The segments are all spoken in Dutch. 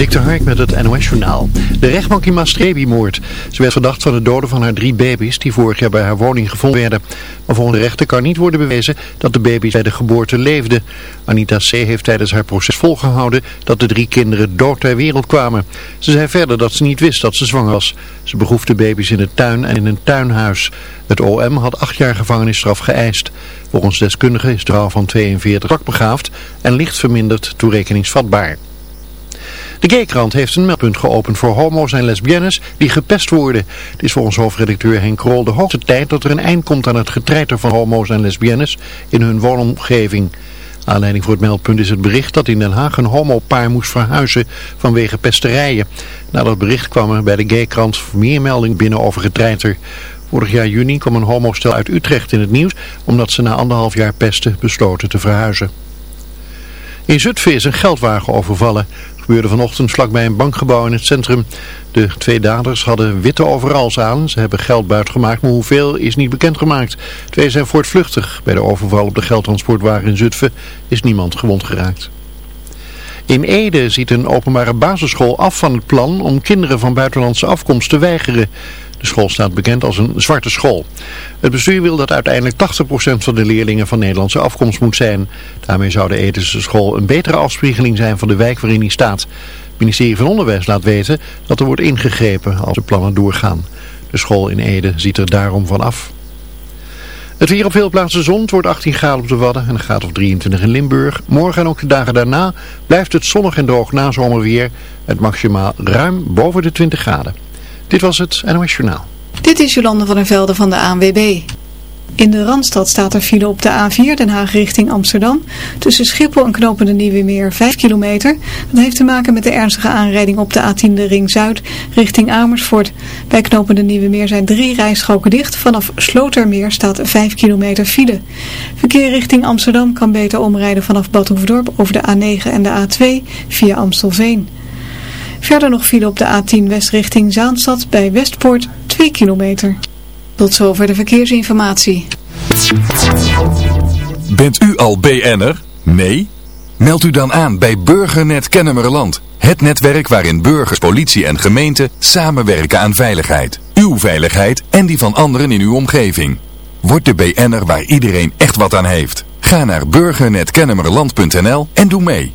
Dik de Hark met het NOS-journaal. De rechtbank in Maastricht moord. Ze werd verdacht van de doden van haar drie baby's die vorig jaar bij haar woning gevonden werden. Maar volgens de rechter kan niet worden bewezen dat de baby's bij de geboorte leefden. Anita C. heeft tijdens haar proces volgehouden dat de drie kinderen dood ter wereld kwamen. Ze zei verder dat ze niet wist dat ze zwanger was. Ze begroef de baby's in de tuin en in een tuinhuis. Het OM had acht jaar gevangenisstraf geëist. Volgens deskundigen is de vrouw van 42 zwak begaafd en licht verminderd toerekeningsvatbaar. De Gaykrant heeft een meldpunt geopend voor homo's en lesbiennes die gepest worden. Het is volgens hoofdredacteur Henk Krol de hoogste tijd dat er een eind komt aan het getreiter van homo's en lesbiennes in hun woonomgeving. Aanleiding voor het meldpunt is het bericht dat in Den Haag een homopaar moest verhuizen vanwege pesterijen. Na dat bericht kwam er bij de Gaykrant meer melding binnen over getreiter. Vorig jaar juni kwam een homostel uit Utrecht in het nieuws omdat ze na anderhalf jaar pesten besloten te verhuizen. In Zutphen is een geldwagen overvallen gebeurde vanochtend vlakbij een bankgebouw in het centrum. De twee daders hadden witte overals aan. Ze hebben geld buitgemaakt, maar hoeveel is niet bekendgemaakt. Twee zijn voortvluchtig. Bij de overval op de geldtransportwagen in Zutphen is niemand gewond geraakt. In Ede ziet een openbare basisschool af van het plan om kinderen van buitenlandse afkomst te weigeren. De school staat bekend als een zwarte school. Het bestuur wil dat uiteindelijk 80% van de leerlingen van Nederlandse afkomst moet zijn. Daarmee zou de Edische school een betere afspiegeling zijn van de wijk waarin hij staat. Het ministerie van Onderwijs laat weten dat er wordt ingegrepen als de plannen doorgaan. De school in Ede ziet er daarom van af. Het weer op veel plaatsen zon. Wordt 18 graden op de Wadden en een graad of 23 in Limburg. Morgen en ook de dagen daarna blijft het zonnig en droog na zomerweer. Het maximaal ruim boven de 20 graden. Dit was het NOS Journaal. Dit is Jolande van der Velde van de ANWB. In de Randstad staat er file op de A4 Den Haag richting Amsterdam. Tussen Schiphol en Knopende Nieuwe Meer 5 kilometer. Dat heeft te maken met de ernstige aanrijding op de A10 de Ring Zuid richting Amersfoort. Bij Knopende Nieuwe Meer zijn drie rijstroken dicht. Vanaf Slotermeer staat 5 kilometer file. Verkeer richting Amsterdam kan beter omrijden vanaf Bad over de A9 en de A2 via Amstelveen. Verder nog file op de A10 West richting Zaanstad bij Westpoort 2 kilometer. Tot zover de verkeersinformatie. Bent u al BN'er? Nee? Meld u dan aan bij Burgernet Kennemerland. Het netwerk waarin burgers, politie en gemeente samenwerken aan veiligheid. Uw veiligheid en die van anderen in uw omgeving. Word de BN'er waar iedereen echt wat aan heeft. Ga naar burgernetkennemerland.nl en doe mee.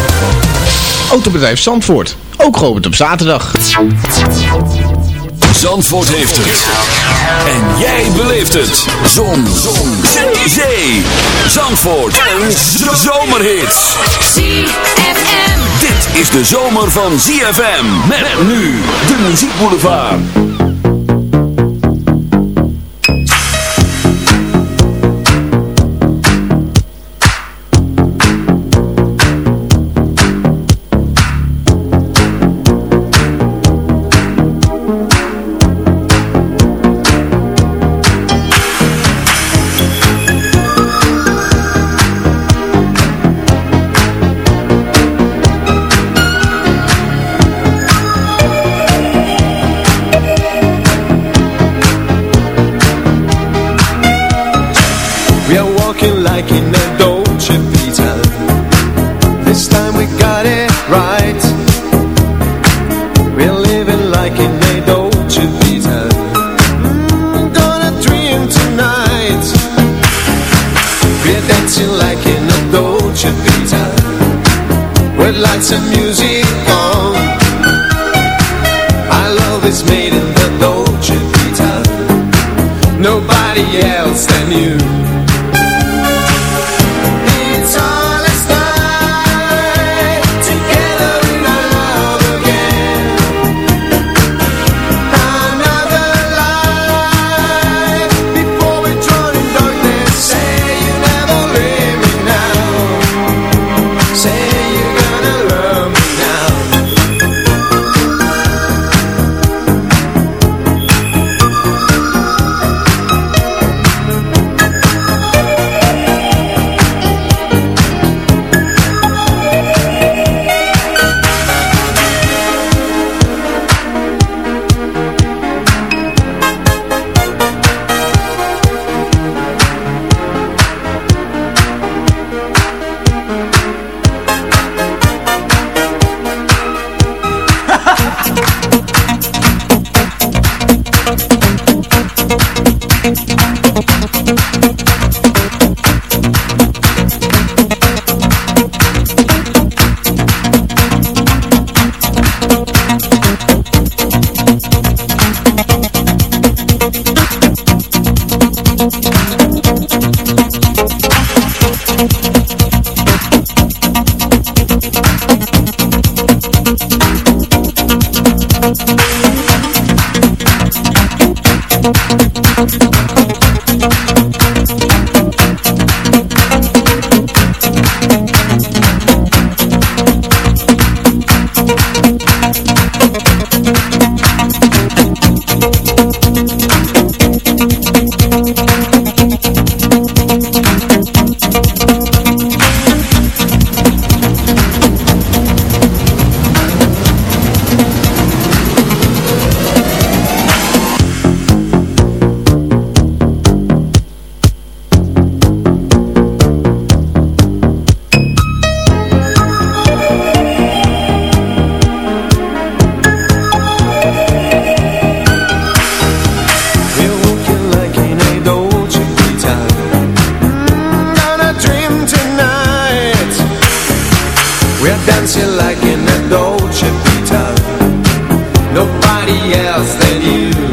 Autobedrijf Zandvoort, ook geopend op zaterdag. Zandvoort heeft het. En jij beleeft het. Zon. Zon. Zee. Zandvoort. En zomerhits. ZFM. Dit is de zomer van ZFM. Met nu de muziekboulevard. Nobody else than you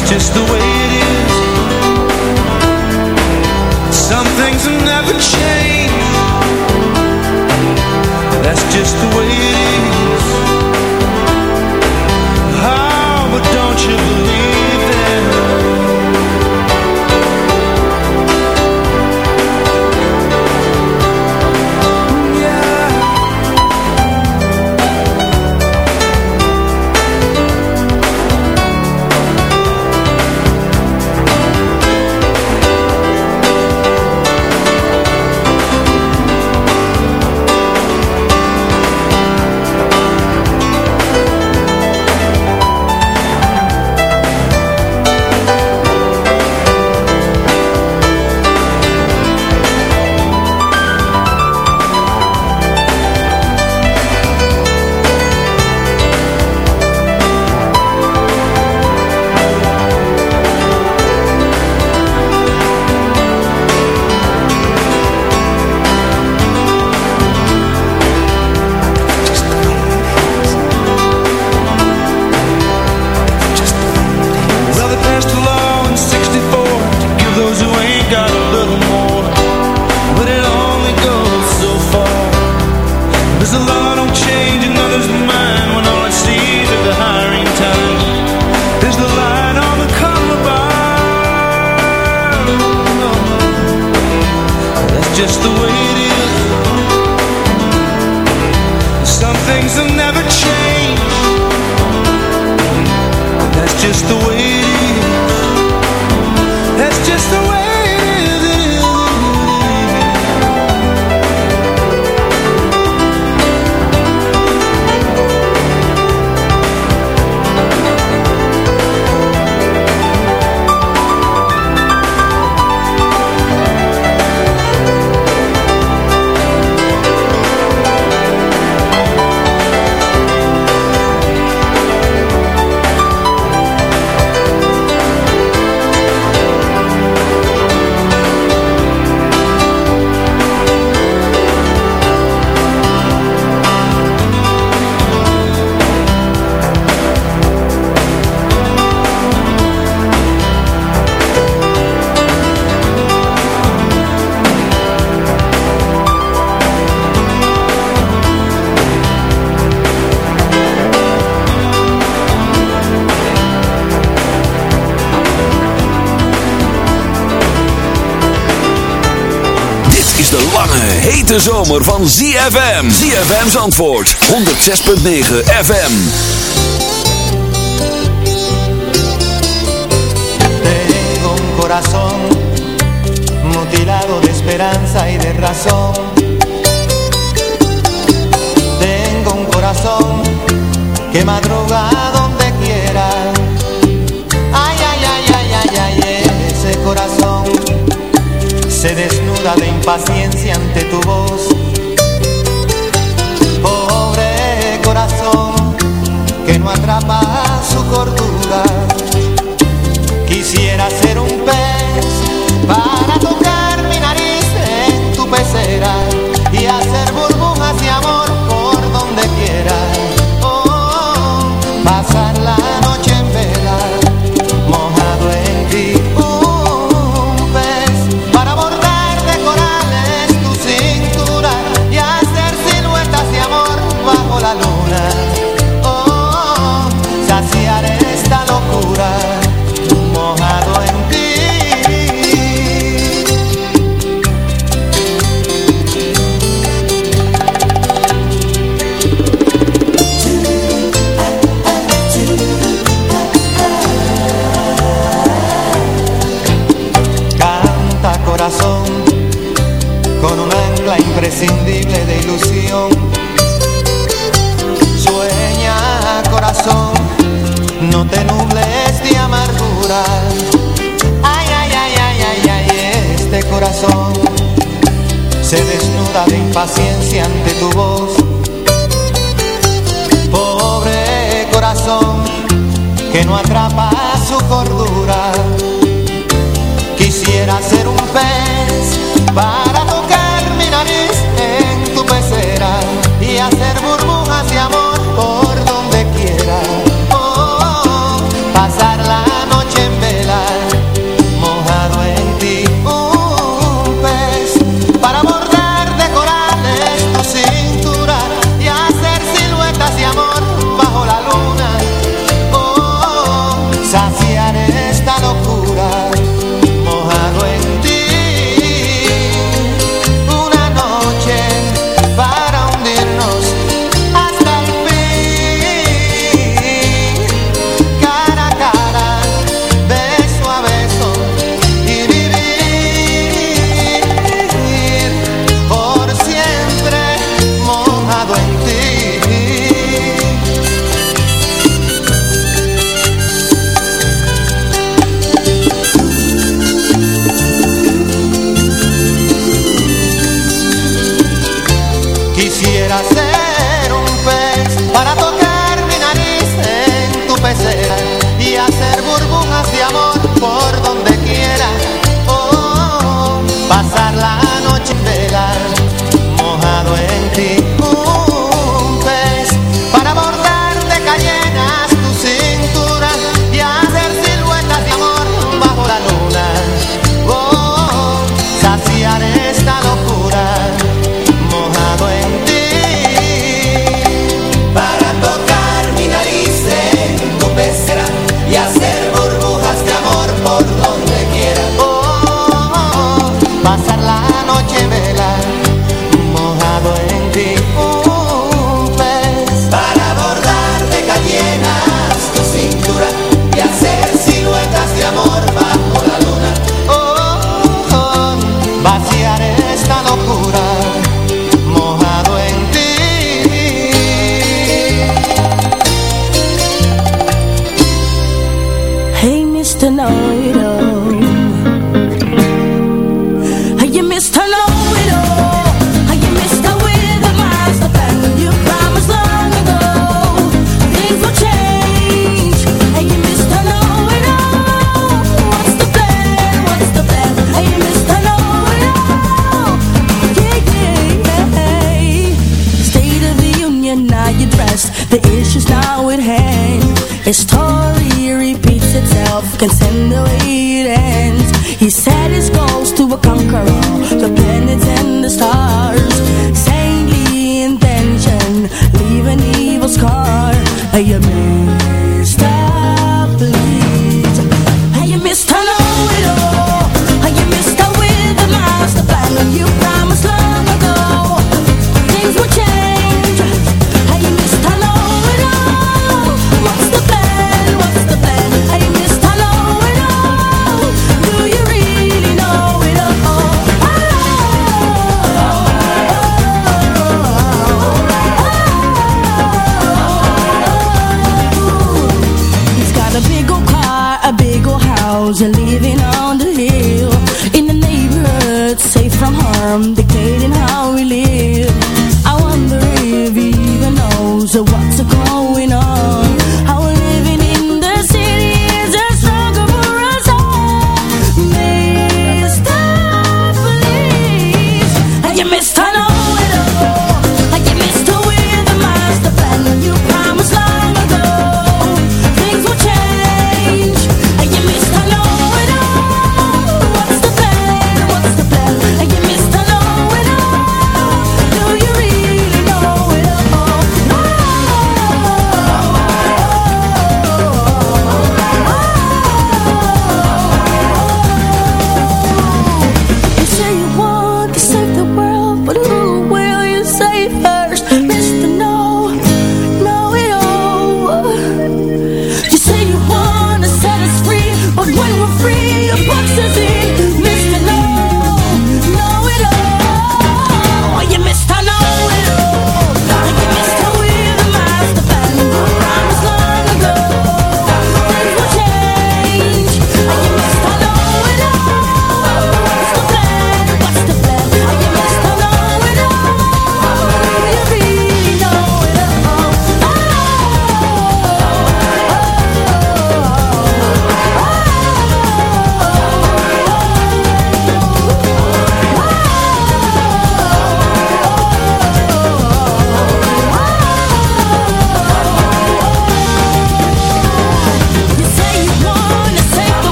It's just the way it is. Some things never That's just the way zomer van ZFM. ZFM's antwoord. 106.9 FM. Tengo un corazón mutilado de esperanza y de razón. Tengo un corazón que madruga donde quiera. Ay, ay, ay, ay, ay, ay, ese corazón se desnuda de impaciencia ante tu voz itself can send the way it ends. He set his goals to a conqueror.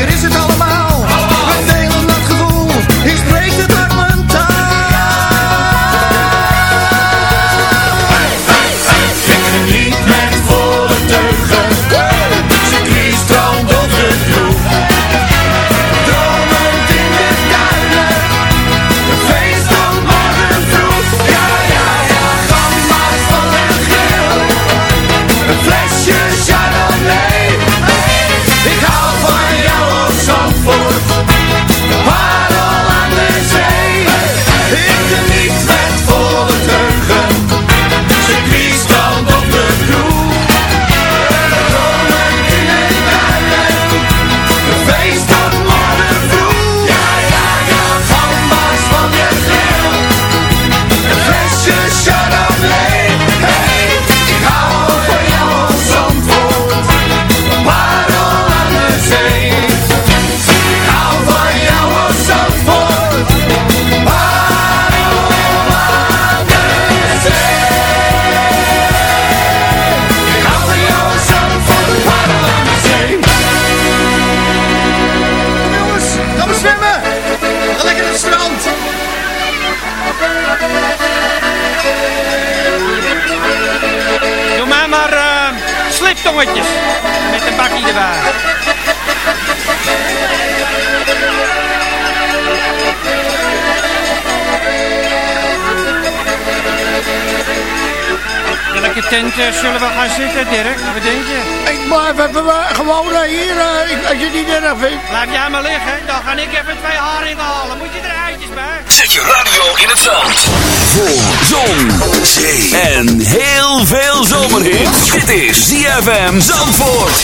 hier is het al. Eh, zullen we gaan zitten, Dirk? Wat denk je? Ik we even gewoon eh, hier, eh, als je niet erg vindt. Laat jij maar liggen, dan ga ik even twee haringen halen. Moet je er eitjes bij? Zet je radio in het zand. Voor zon, zee en heel veel zomerhit. Dit is ZFM Zandvoort.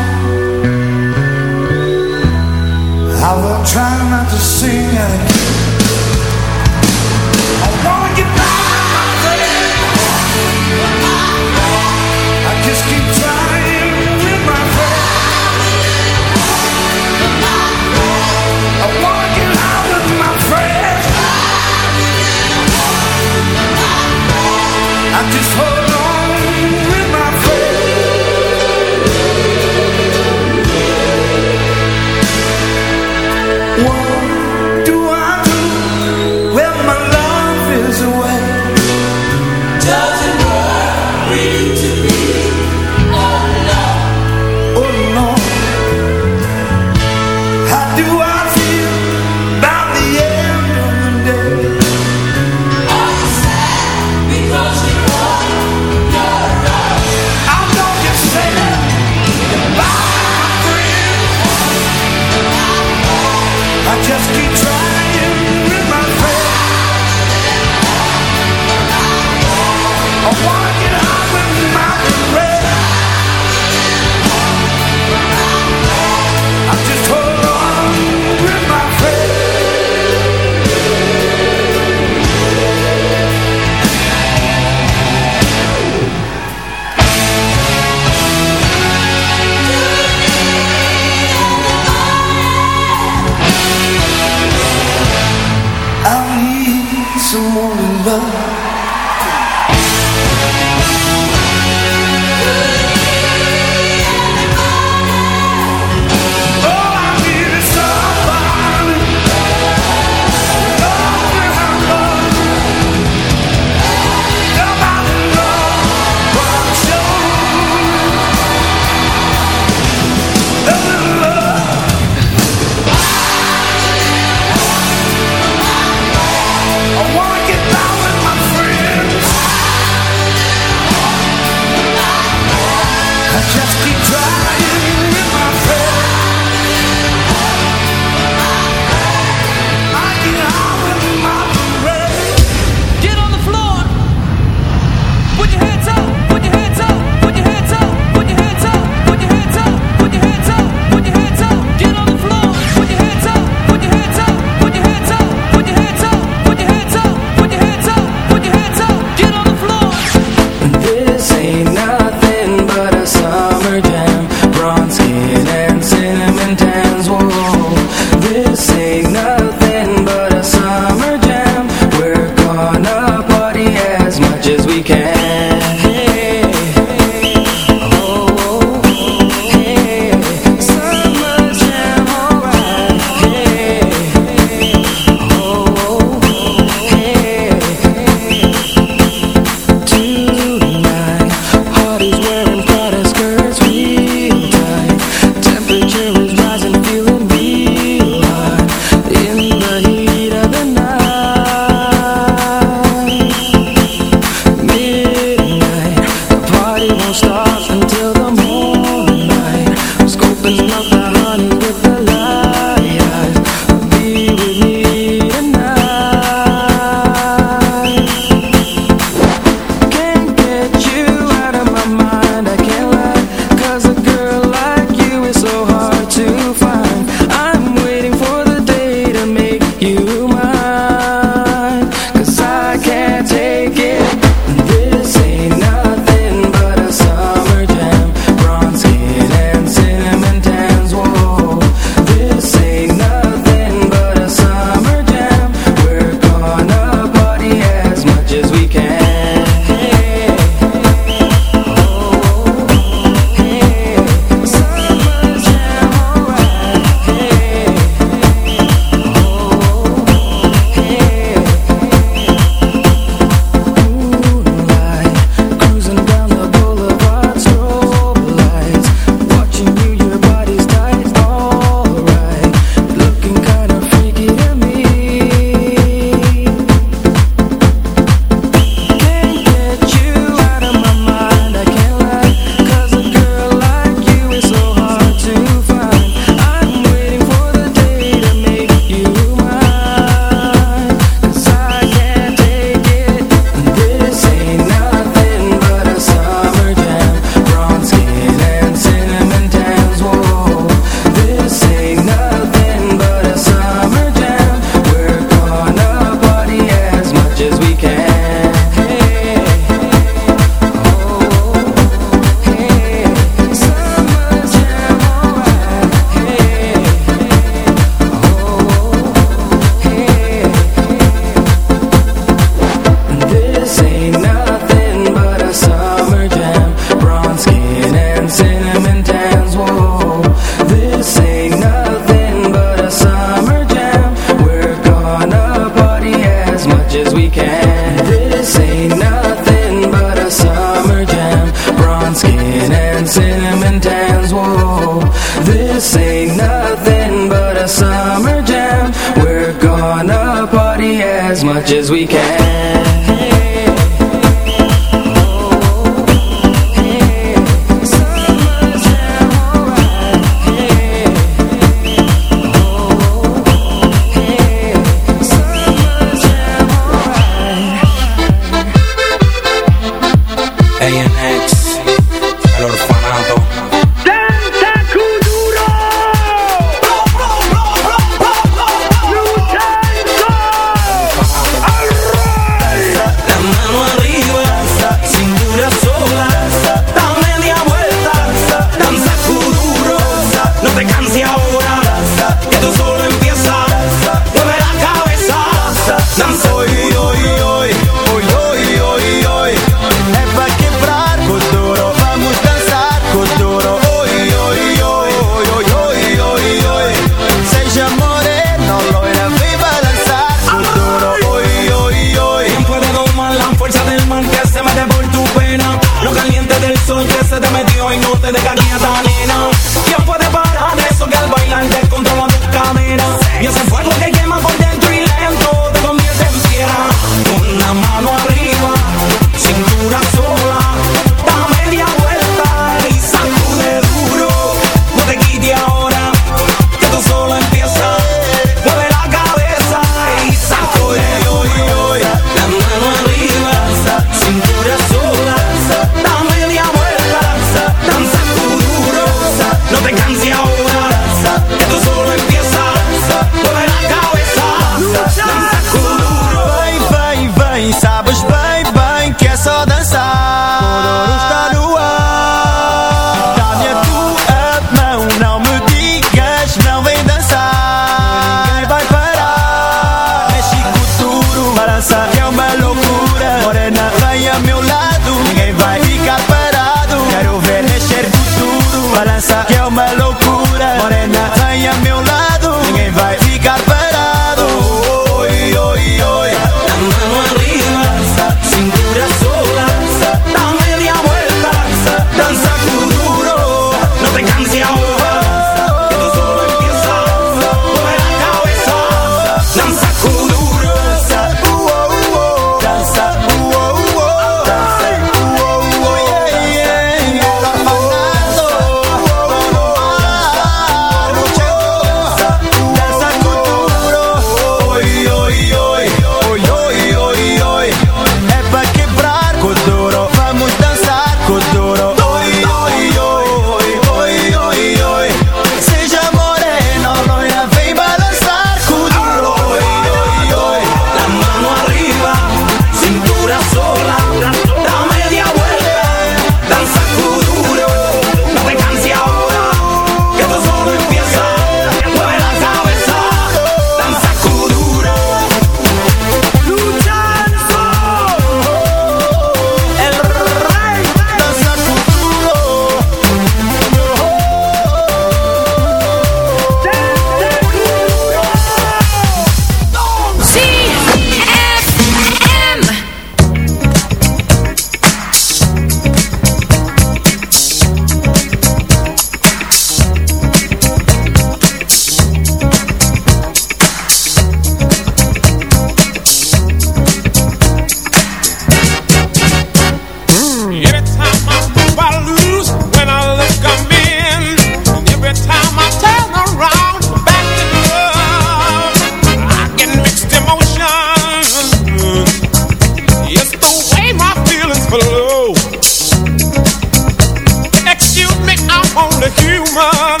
human.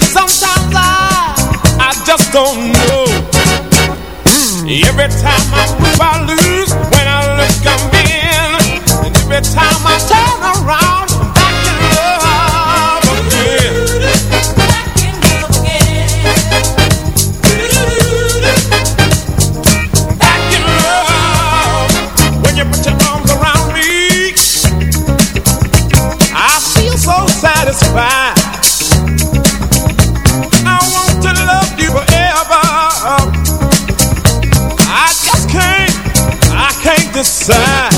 Sometimes I, I just don't know. Hmm. Every time I move, I lose. When I look, I'm in. And every time I turn around. I want to love you forever. I just can't, I can't decide.